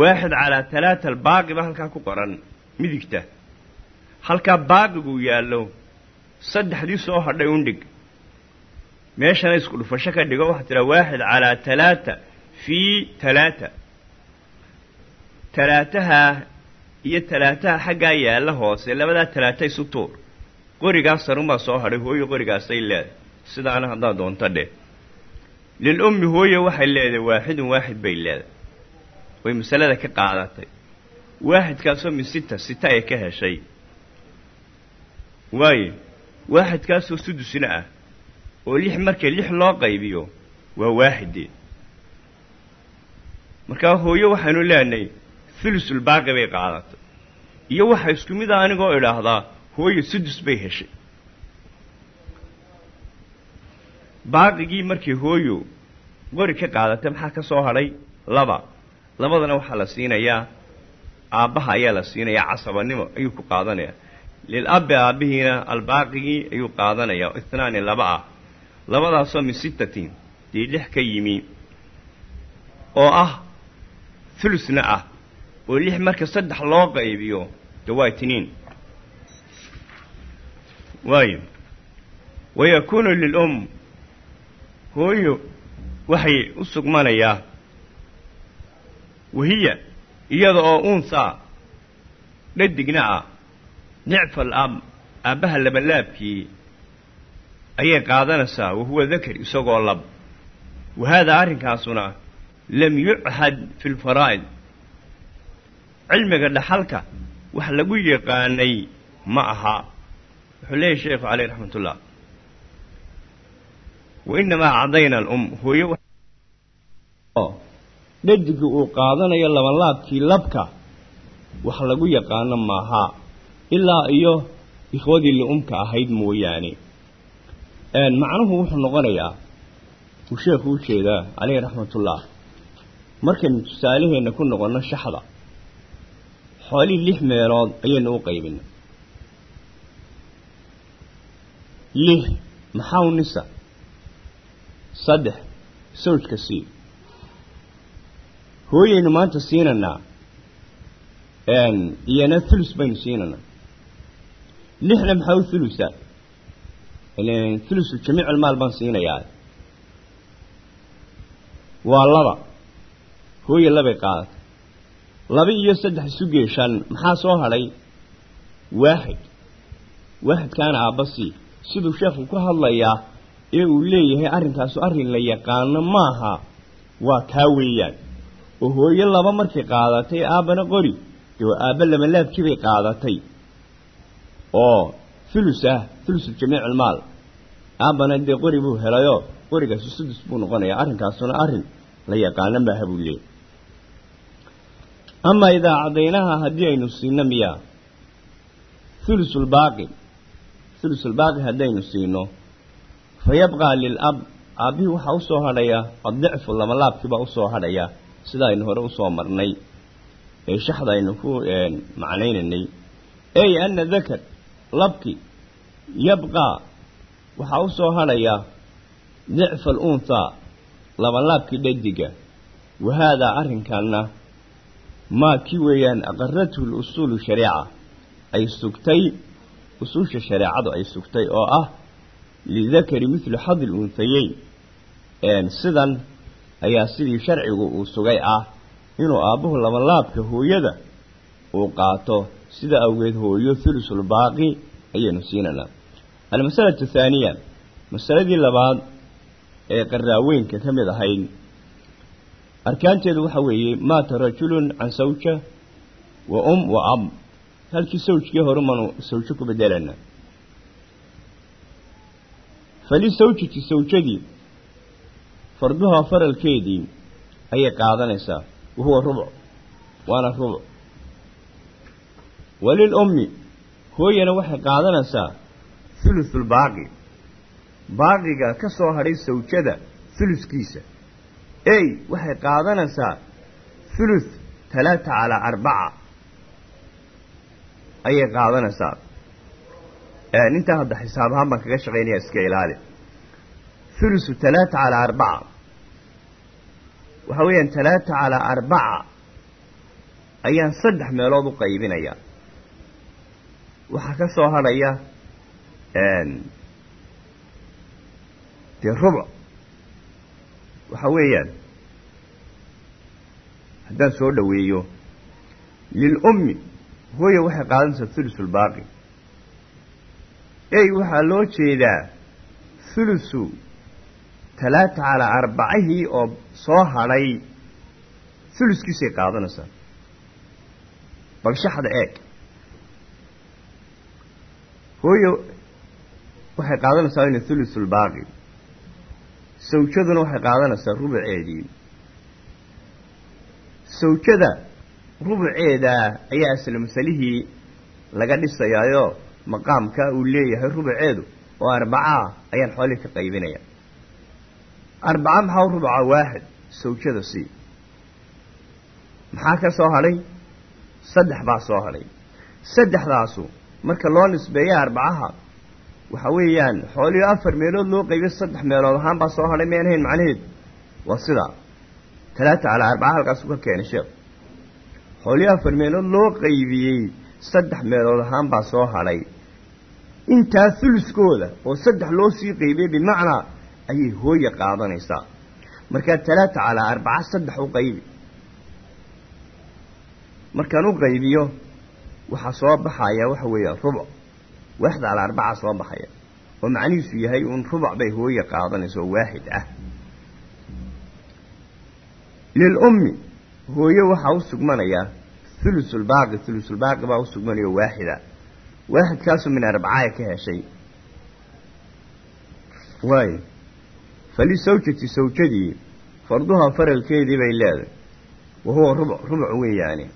S1: waaxid calaa talaata albaaqi ba halkaa ku qoran midigta. Halkaa baaqigu yaallo saddexdii soo hadhay undhig meeshana isku dhufasho ka dhigo waxaad tidhaha waaxid calaa talaata fii talaata. Talaataha iyo talaataha xaggaa yaalla hoose labadaa talaata isu tuur. Qorigaas sarunbaa soo hadhay hooyo qorigaasay leedahay. Sidaana haddaad doonto dheh. Lil ummi hooye waxay leedahay waaxidun waaxid bay leedahay. Way masalada ka qaadatay. Waaxidkaasoo min sita sita ay ka heshay. Waayo waaxidkaasoo sudusna ah oo lix markay lix loo qaybiyo waa waaxidee markaa hooyo waxaynu leenahay thulusul baaqi bay qaadatay iyo waxa isku mid a anigoo idhaahdaa hooyo sudus bay heshay. Baaqigii markii hooyo qori ka qaadatay maxaa ka soo hadhay? Laba. Labadana waxaa la siinayaa aabbaha ayaa la siinayaa casabanimo ayuu ku qaadanayaa lil abbi aabbihiina albaaqigii ayuu qaadanayaa itnaani laba ah labadaasoo min sittatin dee lix ka yimi oo ah thulusna ah oo lix marka saddex loo qaybiyo de waa tiniin. Waayo wayakuunu lilum hooyo waxay u sugmanayaa wahiya iyada oo uunsaa dhadigna ah nicfal ab aabbaha labalaabkii ayay qaadanaysaa wahuwa dakar isagoo lab. Wa haadaa arrinkaasuna lam yuchad fi lfaraa'id cilmiga dhaxalka wax lagu yaqaanay ma aha. Wuxuu leeyahy sheekhu caleyh raxmat ullah wa inamaa cadayna alum hooyo dhadigii uu qaadanayo labanlaabkii labka wax lagu yaqaano maaha ilaa iyo ikhwadii li-umka ahayd mooyaane macnuhu wuxuu noqonayaa uu sheekhu u jeedaa caleyhi raxmatullah. Markaynu tusaalaheenna ku noqonno shaxda xoolihii lix meelood ayaynu u qaybinay lix maxaa u nisa? Saddex sawjka sii hooyaynu maanta siinaynaa iyana thulus baynu siinaynaa lixna maxaa u thulusa thulusu jamiiculmaal baan siinayaa. Waa laba. Hooye labay qaadatay laba iyo saddex isu geeshaan maxaa soo hadhay? Waaxid waaxidkaana aabba sii. Siduu sheekhu ku hadlayaa ee uu leeyahay arrinkaasu arrin la yaqaano maaha waa kaa weeyaan. Oo hooyo laba markay qaadatay aabbana qori. Dee waa aabba labalaabkii bay qaadatay. Oo thulus ah thulusu jamiiculmaal aabbana dee qori buu helayoo qorigaasi sudus buu noqonayaa arrinkaasuna arrin la yaqaano maaha buu leeyahy amaa idaa cadaynaha haddii aynu siino miyaa thulusulbaaqi thulusulbaaqi haddaynu siino fa yabqaa lilab aabbihii waxaa u soo hadhaya addicfu lamalaabkiibaa u soo hadhaya sida aynu hore u soo marnay. Ee shaxda aynu ku macnaynaynay. Ey ana dakar labki yabqaa waxaa u soo hadhaya dicfa alunhaa labanlaabkii dhadiga. Wa haadaa arrinkanna maa kii weeyaan aqarathu lusuulu shareeca ay sugtay usuusha shareecadu ay sugtay oo ah lidakari midlu xadi lunhayeyn sidan ayaa sidii sharcigu uu sugay ah inuu aabbuhu labanlaabka hooyada uu qaato sida awgeed hooyo thulusulbaaqi ayaynu siinaynaa almasalatu thaaniya masaladii labaad ee qaraaweynka ka mid ahayd arkaanteedu waxa weeye maata rajulun can sawja wa um wa ab halkii sawjkii horumanu sawjo ku bedelana fali sawjati sawjadii farduhaa faralkeedii ayay qaadanaysaa wahuwa rubuc waana rubuc walil ummi hooyana waxay qaadanaysaa thulusulbaaqi baaqiga ka soo hadhay sawjada thuluskiisa ey waxay qaadanaysaa thuluth talaata calaa arbaca. Ayay qaadanaysaa. Intaa hadda xisaab ahaan baan kaga shaqaynaya iska ilaali. Thulusu talaata calaa arbaca. Waxa weeyaan talaata calaa arbaca ayaan saddex meelood u qaybinaya waxaa ka soo hadhaya dee rubuc waxa weeyaan haddaan soo dhoweeyo lilummi hooya waxay qaadanaysaa thulusulbaaqi ey waxaa loo jeedaa thulusu talaata calaa arbacihii oo soo hadhay thuluskiisay qaadanaysaa. Bal shaxda eeg hooyo waxay qaadanaysaa ina thulusulbaaqi sawjaduna waxay qaadanaysaa rubuceedii sawjada rubuceeda ayaa isla masalihii laga dhisayaayo maqaamka uu leeyahay rubuceedu oo arbacaa ayaan xoolihii ka qaybinaya arbaca maxaa u rubuca waaxid? Sawjada sii. Maxaa ka soo hadhay? Saddex baa soo hadhay. Saddexdaasu marka loo nisbeeya arbacaha waxa weeyaan xoolihii afar meelood loo qaybiyo saddex meelood ahaan baa soo hadhay mayn ahayn macnaheedu waa sidaa talaata calaa arbaca halkaasu ka keenay sheekh. Xoolihii afar meelood loo qaybiyey saddex meelood ahaan baa soo hadhay intaa huluskooda oo saddex loo sii qaybiyey bimacnaa ayay hooya qaadanaysaa. Markaa talaata calaa arbaca saddex u qaybi. Markaan u qaybiyo waxaa soo baxaya waxa weeyaan rubuc waaxid calaa arbaca soo baxaya. Oo macnihiisu yahay uun rubuc bay hooya qaadanaysa oo waaxid ah. Lilummi hooye waxaa u sugmanayaa hulusulbaaqi hulusulbaaqi baa u sugmanaya waaxida waaxidkaasoo min arbacaya ka heshay. Waayo falisawjati sawjadii farduhaa faralkeedii bay leedahay. Wa huwa rubuc rubuc weeyaani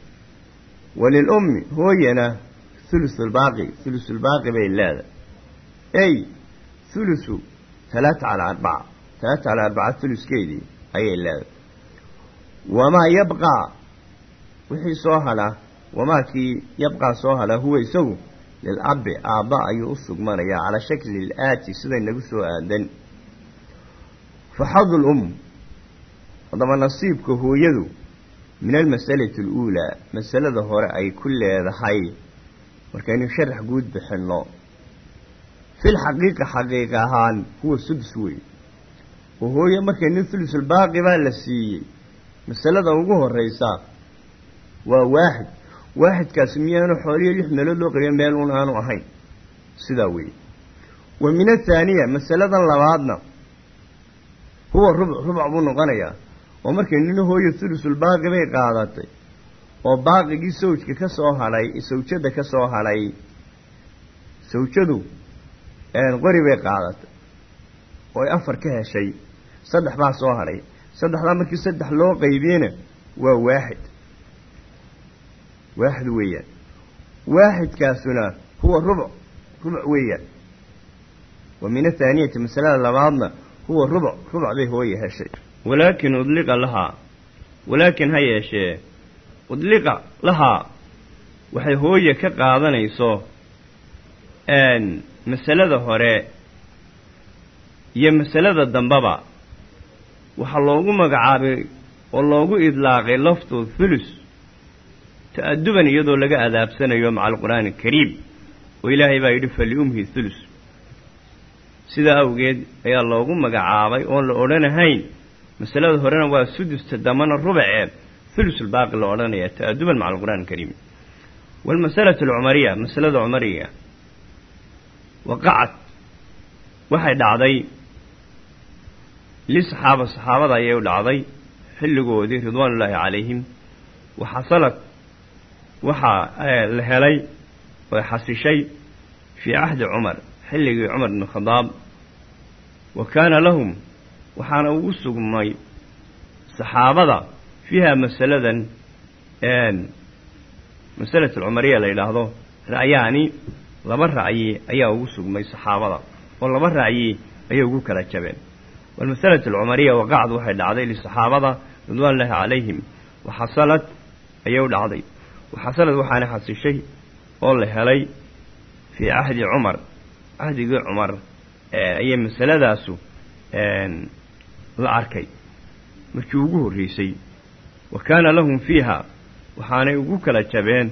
S1: walilummi hooyana hulusulbaaqi hulusulbaaqi bay leedahay ey hulusu talaata calaa arbaca talaata calaa arbaca huluskeedii ayay leedahay wamaa yabqaa wixii soo hadha wamaa kii yabqaa soo hadha huwa isagu lilabbi aabba ayuu u sugmanayaa calaa shakli ilaati siday nagu soo aadan fa xadul um haddaba nasiibka hooyadu min almasalati aluulaa masalada hore ay ku leedahay markaynu sharax guud bixinno fil xaqiiqa xaqiiq ahaan huwa sudus wey oo hooye markaynu thulusulbaaqi baa la siiyey. Masalada ugu horraysa waa waaxid. Waaxidkaasi miyaanu xooliyo lix meelood loo qabiya meel un aanu ahayn. Sidaa weeye wa min athaaniya masaladan labaadna huwa rubuc rubuc buu noqonayaa oo markay nina hooyo thulusulbaaqi bay qaadatay oo baaqigii sawjka ka soo hadhay sawjada ka soo hadhay sawjadu qori bay qaadatay oo ay afar ka heshay saddex baa soo hadhay saddexdaa markii saddex loo qaybiyena waa waaxid waaxid weeyaan waaxidkaasuna huwa rubuc rubuc weeyaan wa min athaaniyati masalada labaadna huwa rubuc rubuc bay hooye heshay walaakin udliqa lahaa walaakin ha yeeshee. Udliqa lahaa waxay hooye ka qaadanayso masalada hore iyo masalada dambaba. Waxaa loogu magacaabay oo loogu idlaaqay lafdu thulus ta'aduban iyadoo laga adaabsanayo maca alqur'aani alkariim oo ilaahay baa yidhi faliumhi thulus. Sidaa awgeed ayaa loogu magacaabay oon la odhanahayn masalada horena waa sudusta dambana rubacee thulusulbaaqi la odhanaya ta'aduban maca alqur'aani alkariim waalmasalatu alcumariya masalada cumariga waqacad waxay dhacday lisaxaaba saxaabada ayay u dhacday xilligoodii ridwaanullaahi calayhim waxasalad waxaa la helay oy xasishay fii cahdi cumar xilligii cumar bn khadaab wa kaana lahum waxaana ugu sugmay saxaabada fiiha masaladan masalat alcumariya la yidhaahdo ra'yaani laba ra'yi ayaa ugu sugmay saxaabada oo laba ra'yi ayay ugu kala jabeen. Walmasalatu alcumariya waqacd waxay dhacday lisaxaabada ridwaanullaahi calayhim waxasalad ayay u dhacday. Waxasalad waxaana xasishay oo la helay fii cahdi cumar cahdigii cumar ayay masaladaasu la arkay. Markii ugu horreysay wa kaana lahum fiiha waxaanay ugu kala jabeen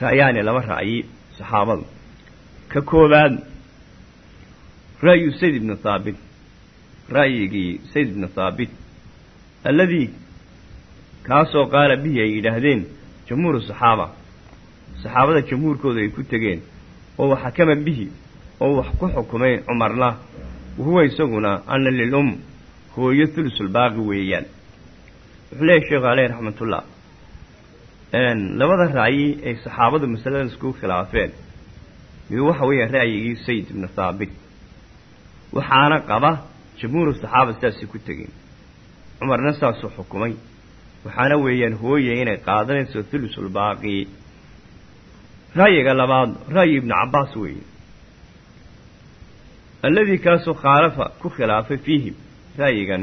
S1: ra'yaani laba ra'yi saxaabadu. Ka koobaad ra'yu sayd ibni haabit ra'yigii sayd ibni haabit alladii kaasoo qaala bihi ay yidhaahdeen jamhuuru saxaaba saxaabada jamhuurkooda ay ku tegeen oo waxakama bihi oo wax ku xukumay cumarna wahuwa isaguna ana lilum hooyo thulusulbaaqi weeyaan. Wuxuu leeyahy sheekhu caleyh raxmatullah. Labada ra'yi ay saxaabadu masaladan isku khilaafeen. Mid waxa weeya ra'yigii sayd ibni haabit waxaana qaba jamhuuru saxaaba sidaasay ku tegeen. Cumarna saasuu xukumay. Waxaana weeyaan hooye inay qaadanayso thulusulbaaqi ra'yiga labaad ra'yi ibnu cabbaas weeye alladii kaasoo khaalafa ku khilaafay fiihim ra'yigan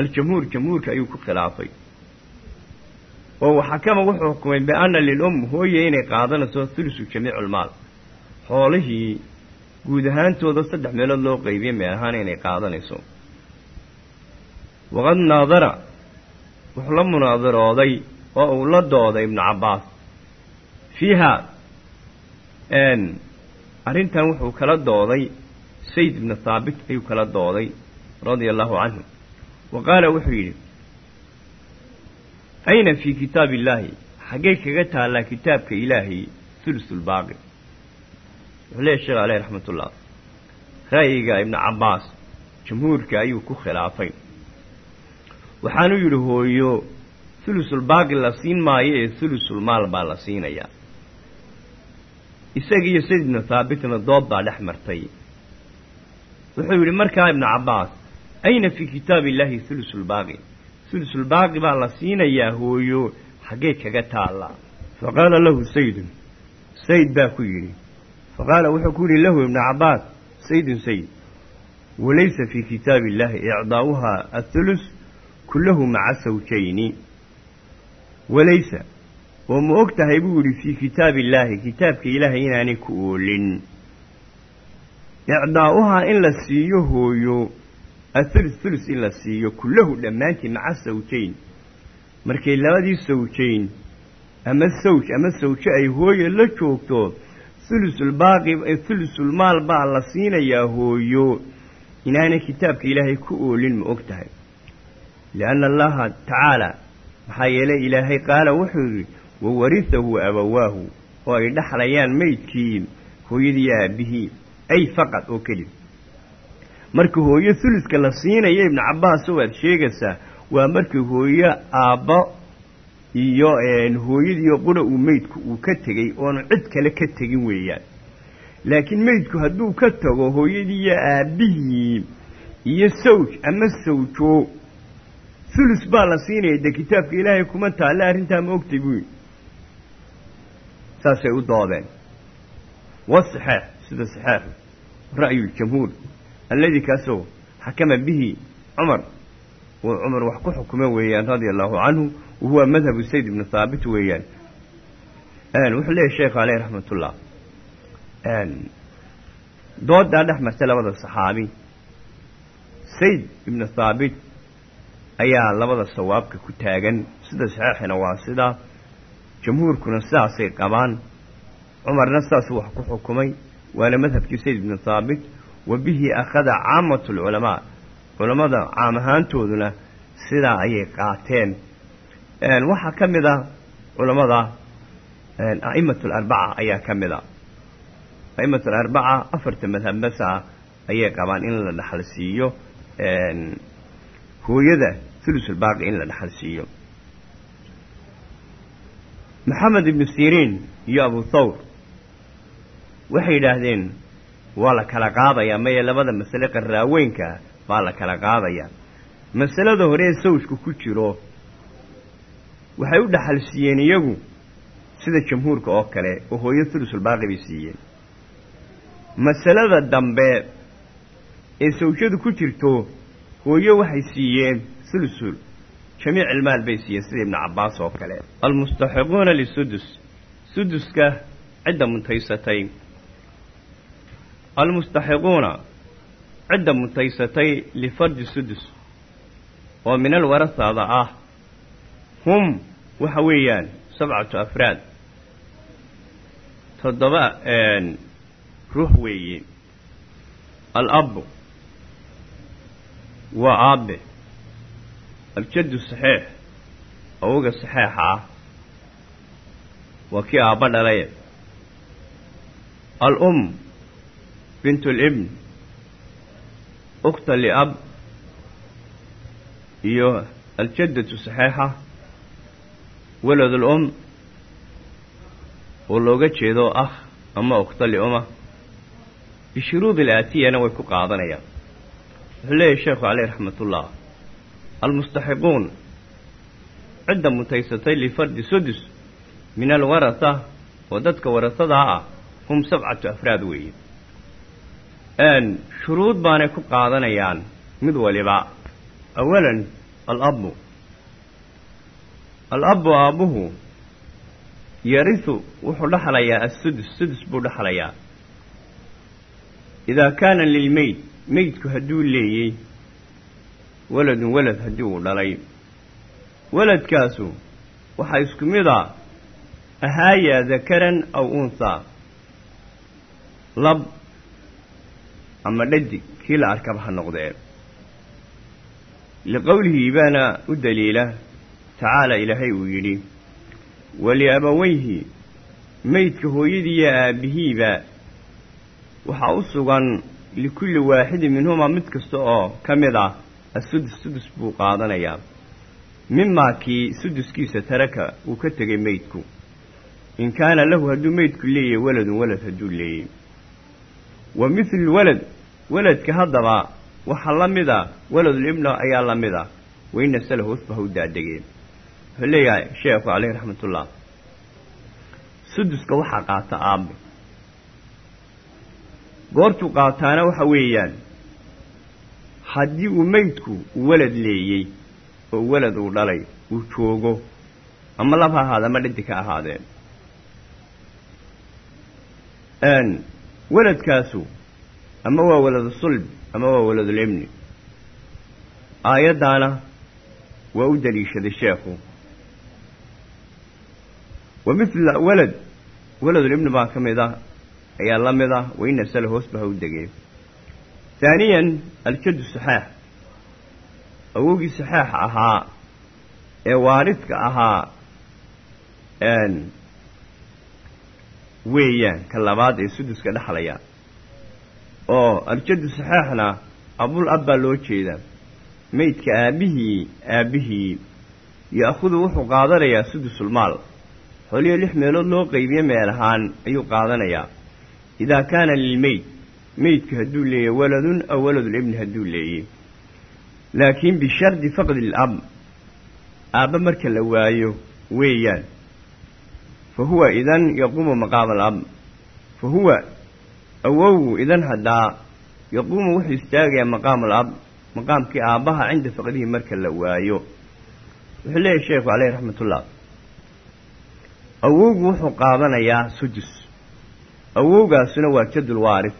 S1: aljamhuur jamhuurka ayuu ku khilaafay. Oo waxakama wuxuu xukumay bianna lilum hooye inay qaadanayso thulusu jamiiculmaal xoolihii guud ahaantooda saddex meelood loo qaybiye meel ahaan inay qaadanayso. Waqad naadara wuxuu la munaadarooday oo uu la dooday ibnu cabbaas. Fiiha arrintan wuxuu kala dooday sayd ibnu thaabit ayuu kala dooday radia allahu canhu wa qaala wuxuu yidhi ayna fii kitaabi illaahi xaggay kaga taallaa kitaabka ilaahay hulusulbaaqi wuxuu leeyahy sheekh aleyh raxmatullah ra'yiga ibnu cabbaas jumhuurka ayuu ku khilaafay. Waxaanuu yidhi hooyo hulusulbaaqi la siin maayo ee hulusulmaal baa la siinayaa. Isaga iyo sayd ibnu thaabitna dood baa dhex martay. Wuxuu yidhi markaa ibnu cabbaas ayna fii kitaabi illaahi hulusulbaaqi hulusulbaaqi baa la siinayaa hooyo xaggee kaga taallaa fa qaala lahu saydun. Sayd baa ku yidhi. Fa qaala wuxuu ku yidhi lahu ibnu cabbaas saydun sayd walaysa fii kitaabi illaahi icdaa'uhaa athulus kullahu maca sawjayni. Walaysa oo ma og tahay buu yidhi fii kitaabi illaahi kitaabka ilaahay inaanay ku oolin. Icdaa'uhaa in la siiyo hooyo athulus thulus in la siiyo kullahu dhammaantii maca sawjayn. Markay labadii sawjayn ama sawj ama sawjo ay hooye la joogto thulusulbaaqi thulusulmaal baa la siinayaa hooyo. Inaanay kitaabka ilaahay ku oolin ma og tahay. Lianna allaha tacaala maxaa yeelay ilaahay qaala wuxuu yidhi wawarihahu abawaahu oo ay dhexlayaan maydkii hooyadii aabbihii ay faqad oo keliya marka hooyo huluska la siinaya ibnu cabbaas oo aad sheegaysaa waa markii hooyo aabbo iyo hooyadiiyo qura uu meydku uu ka tegey oonu cid kale ka tegin weeyaan. Laakiin meydku hadduu ka tago hooyadii iyo aabbihii iyo sawj ama sawjo hulus baa la siinaya dee kitaabka ilaahay kuma taalle arrintaa ma ogtay yidhi. Saasay u doodeen. Wasaxeex sida saxeexu ra'yuljamhuur alladii kaasoo xakama bihi cumar uu cumar wax ku xukumo weeyaan radia allahu canhu wa huwa madhabu sayd ibnu thaabit weeyaan. Wuxuu leeyahy sheekhu aleyh raxmatullah doodaa dhex martay labada saxaabi. Sayd ibnu thaabit ayaa labada sawaabka ku taagan. Sida saxeexina waa sidaa jamhuurkuna sidaasay qabaan. Cumarna sidaasuu wax ku xukumay. Waana madhabkii sayd ibnu thaabit wa bihi akhada caamatu alculamaa culammada caam ahaantooduna sidaa ayay qaateen waxaa ka mid a culammada a'imatu alarbaca ayaa ka mid a a'imatu alarbaca afarta madhabbasa ayay qabaan in la dhaxal siiyo hooyada hulusulbaaqi in la dhaxal siiyo maxamed ibnu siriin iyo abu thawr waxay yidhaahdeen waa la kala qaadayaa maya labada masale qarraaweynka baa la kala qaadayaa. Masalada hore ee sawjku ku jiro waxay u dhaxal siiyeen iyagu sida jamhuurka oo kale oo hooyo hulusulbaaqi bay siiyeen. Masalada dambe ee sawjadu ku jirto hooyo waxay siiyeen hulusul jamiic ilmaal bay siiyeen sida ibnu cabbaas oo kale. Almustaxiquuna lisudus suduska cidda muntaysatay almustaxiquuna cidda muntaysatay lifardi sudus oo min alwarasaada ah hum waxa weeyaan sabcatu afraad toddoba ruux weeye alabbu waa aabbe aljaddu saxiix awoga saxeexa ah waa kii aabba dhalay al-um bintu libn ukhta liab iyo aljaddatu saxeexa walad al-um oo looga jeedo ah ama ukhta liuma bishuruudi ilaatiyana way ku qaadanayaan. Wuxuu leeyahy sheekhu caleyh raxmatullah almustaxiquun cidda mutaysatay lifardi sudus min alwarasa oo dadka warasadaa ah hum sabcatu afraad weeye shuruud baanay ku qaadanayaan mid waliba. Awalan alabbu. Alabbu aabbuhu yarisu wuxuu dhexlayaa assudus sudus buu dhexlayaa idaa kaana lilmeyd meydku hadduu leeyey waladun walad haddii uu dhalay. Waladkaasu waxaa isku mid a ahaayaa dakaran aw unhaa ama dhadig kii la arkaba ha noqdee liqowlihi baana u daliila tacaala ilaahay uu yidhi waliabawayhi meydka hooyadiiyo aabbihiiba waxaa u sugan likulli waaxidin minhumaa mid kasta oo ka mid ah asudus sudus buu qaadanayaa mimaa kii suduskiisa taraka uu ka tegay meydku in kaana lahu hadduu meydku leeyahay waladun walad hadduu leeyay wa mithlu walad waladka haddaba waxaa la mid a waladulibna ayaa la mid a wayna salahu usbaha u daadegeen. Wuxuu leeyahay sheekhu caleyhi raxmatullah suduska waxaa qaata aabbe goortuu qaataana waxa weeyaan haddii uu meydku walad leeyey oo walad uu dhalay uu joogo ama lab ha ama dhadig ha ahaadeen waladkaasu ama waa waladu sulb ama waa waladulibni aayaddaana waa u daliishaday sheekhu. Wa mithla walad waladulibni baa ka mid ah ayaa la mid ah waina sala hoos ba ha u degeen haaniyan aljaddu saxaax awowgii saxaax weeyaan ka labaad ee suduska dhexlaya oo aljaddu saxaaxna abul ab baa loo jeedaa. Meydka aabbihii aabbihii ya'khudu wuxuu qaadanayaa sudusulmaal xoliyo lix meelood loo qaybiye meel ahaan ayuu qaadanayaa. Idaa kaana lilmeyd meydka hadduu leeyahy waladun aw waladulibni hadduu leeyey laakiin bishardi faqdi lab aabba marka la waayo weeyaan huwa idan yaquumu maqaama alab fa huwa awowgu idan haddaa yaquumu wuxuu istaagayaa maqaama alab maqaamkii aabbaha cinda faqdihi marka la waayo wuxuu leeyahy sheekhu caleyhi raxmatullah awowgu wuxuu qaadanayaa sudus awowgaasuna waa jadul waaris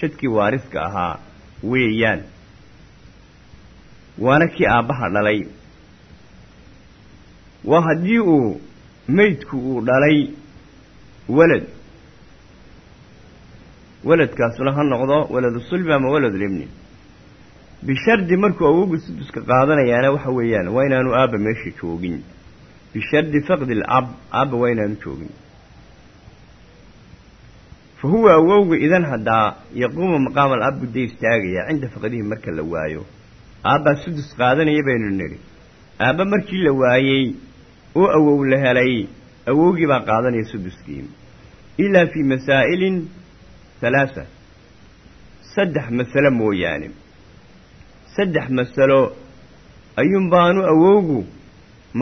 S1: jadkii waariska ahaa weeyaan waana kii aabbaha dhalay waa haddii uu meydku uu dhalay walad. Waladkaasuna ha noqdo waladu sulbi ama waladulibni bishardi markuu awowgu suduska qaadanayaana waxa weeyaan waa inaanu aabba meesha joogin. Bishardi faqdi lab aabba waa inaanu joogin. Fa huwa awowga idan haddaa yaquumu maqaama alab budda istaagayaa cinda faqdihi marka la waayo. Aabbaa sudus qaadanaya baynu nidhi. Aabba markii la waayey oo awow la helay awowgii baa qaadanaya suduskii ilaa fii masaa'ilin halaasa saddex masalo mooyaane. Saddex masalo ayuun baanu awowgu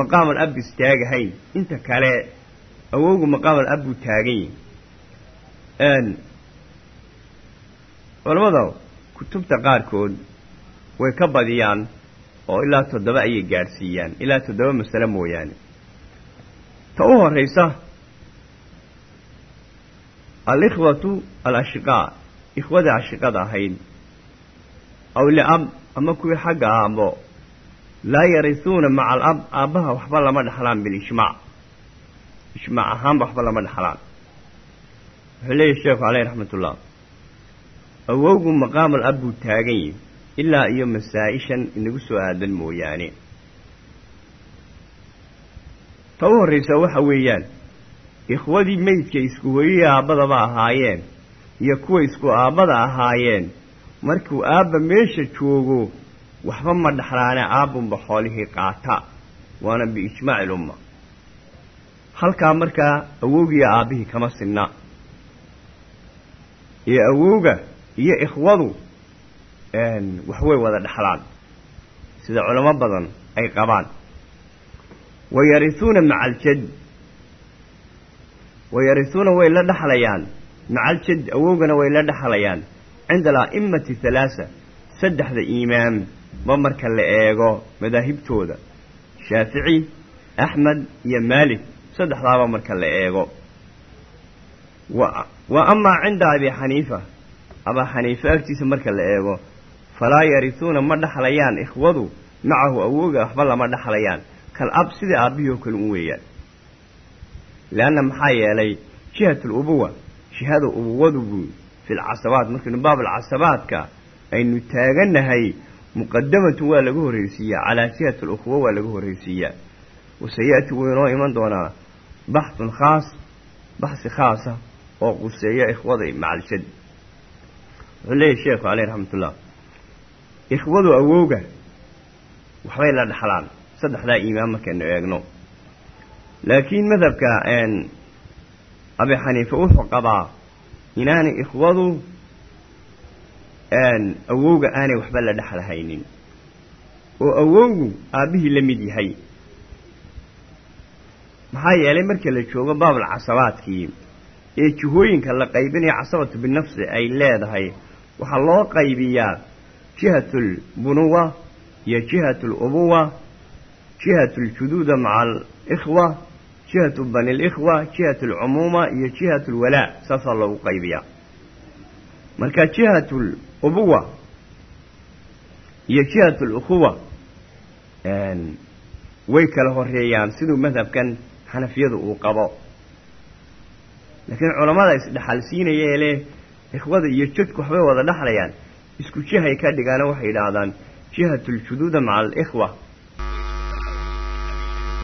S1: maqaam al ab istaagahayn inta kale awowgu maqaam al ab buu taagan yahi culamada kutubta qaarkood way ka badiyaan oo ilaa toddoba ayay gaadhsiiyaan. Ilaa toddoba masalo mooyaane ta u horraysa alikhwatu alashiqaa ikhwada ashiqada ahayd aw liab ama kuwii xagga aabbo laa yarisuuna maca alab aabbaha waxba lama dhexlaan bilijmaac ijmaac ahaanba waxba lama dhexlaan wuxuu leeyahy sheekhu caleyh raxmatullah awowgu maqaamal ab buu taagan yihi ilaa iyo masaa-ishan inagu soo aadan mooyaane ta u horraysa waxa weeyaan ikhwadii meydka isku hooyihii aabbadaba ahaayeen iyo kuwa isku aabbada ahaayeen markuu aabba meesha joogo waxba ma dhexlaane aabbunba xoolihii qaata waana biijmaaci ilumma halkaa markaa awowgiiyo aabbihii kama sinna. Iyo awowga iyo ikhwadu waxway wada dhexlaan sida culamo badan ay qabaan wa yarisuuna maca aljad wa yarisuuna way la dhexlayaan maca aljad awowgana way la dhexlayaan cinda ala'immati halaasa saddexda imaam ma marka la eego madaahibtooda shaafici axmed iyo maalik saddexdaaba marka la eego wa amaa cinda abi xaniifa abaa xaniife agtiisa marka la eego falaa yarisuuna ma dhaxlayaan ikhwadu macahu awooga waxba lama dhaxlayaan kal ab sida aabbihii oo kale u weeyaan. Leanna maxaa yeelay jihat alubuwa jihada ubuwadu buu fi lcasabaat markaynu baabalcasabaadka aynu taagannahay muqadamatun waa laga horraysiiyaa calaa jihati alukhuwa waa laga horraysiiyaa. Wasayaati wuu iman doonaa baxthun khaas baxsi khaasa oo quseeya ikhwada macalshad wuxuu leeyahy sheekhu caleyh raxmatullah ikhwadu awowga waxbay la dhaxlaan saddexdaa iimaan markaynu eegno. Laakiin madhabka abi xaniife wuxuu qabaa inaanay ikhwadu awowga aanay waxba la dhexlahaynin oo awowgu aabbihii la mid yahay. Maxaa yeelay marka la joogo baabul casabaadkii ee jihooyinka la qaybinaya casabatu binafsi ay leedahay waxaa loo qaybiyaa jihatu lbunuwa iyo jihatu lubuwa jihatu ljuduuda maca alikhwa jihatu bani likhwa jihatu alcumuuma iyo jihatu lwalaa saasaa loogu qaybiyaa marka jihatu lubuwa iyo jihatu lukhuwa way kala horeeyaan siduu madhabkan xanafiyadu uu qabo laakiin culammada isdhexalsiinaya ee leh ikhwada iyo jadku waxbay wada dhexlayaan isku jihay ka dhigaana waxay yidhaahdaan jihatu ljuduuda maca alikhwa